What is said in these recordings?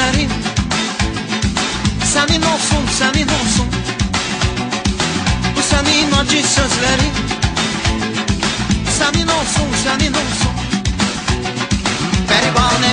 arrive. Senin Sami senin olsun Bu senin acı sözleri Senin olsun senin olsun Pervane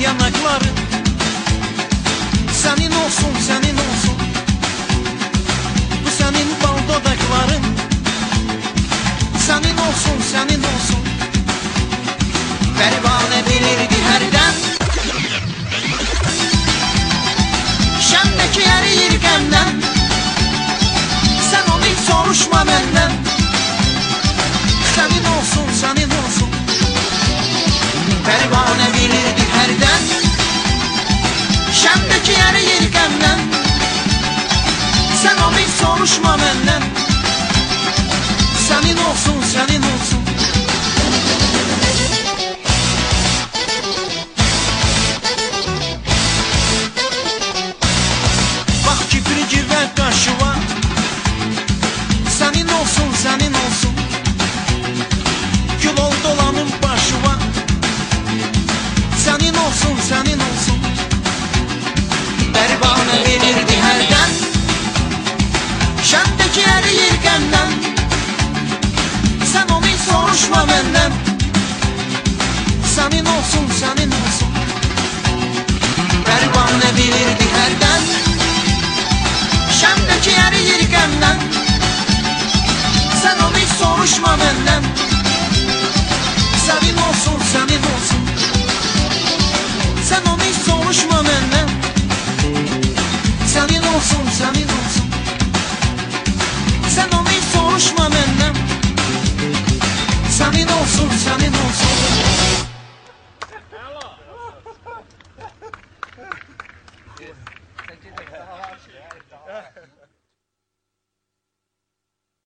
yanakları Senin olsun senin olsun senin olsun. Gül ol dolanın başıma. Senin olsun senin olsun. Berbanı verirdi herden. Şendeki her yergenden Sen onu soruşma benden. Senin olsun senin savez mensonge jamais mensonge ça m'en est songe moi-même ça vient mensonge jamais mensonge ça m'en est songe moi-même ça vient mensonge jamais mensonge Yeah.